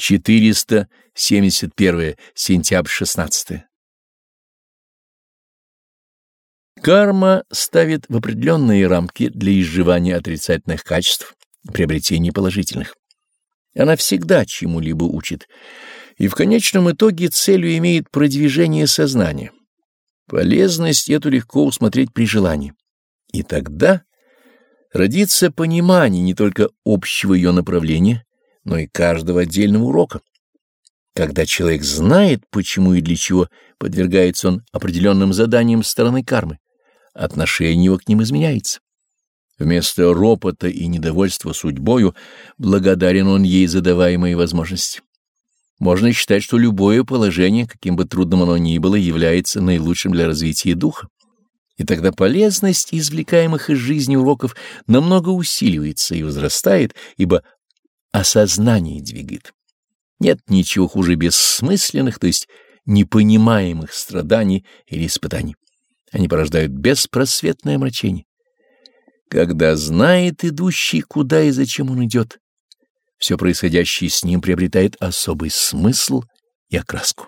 471 сентябрь 16 Карма ставит в определенные рамки для изживания отрицательных качеств, приобретения положительных. Она всегда чему-либо учит, и в конечном итоге целью имеет продвижение сознания. Полезность эту легко усмотреть при желании. И тогда родится понимание не только общего ее направления, но и каждого отдельного урока. Когда человек знает, почему и для чего подвергается он определенным заданиям стороны кармы, отношение его к ним изменяется. Вместо ропота и недовольства судьбою благодарен он ей за даваемые возможности. Можно считать, что любое положение, каким бы трудным оно ни было, является наилучшим для развития духа. И тогда полезность извлекаемых из жизни уроков намного усиливается и возрастает, ибо осознание двигает. Нет ничего хуже бессмысленных, то есть непонимаемых страданий или испытаний. Они порождают беспросветное омрачение. Когда знает идущий, куда и зачем он идет, все происходящее с ним приобретает особый смысл и окраску.